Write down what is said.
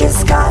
just got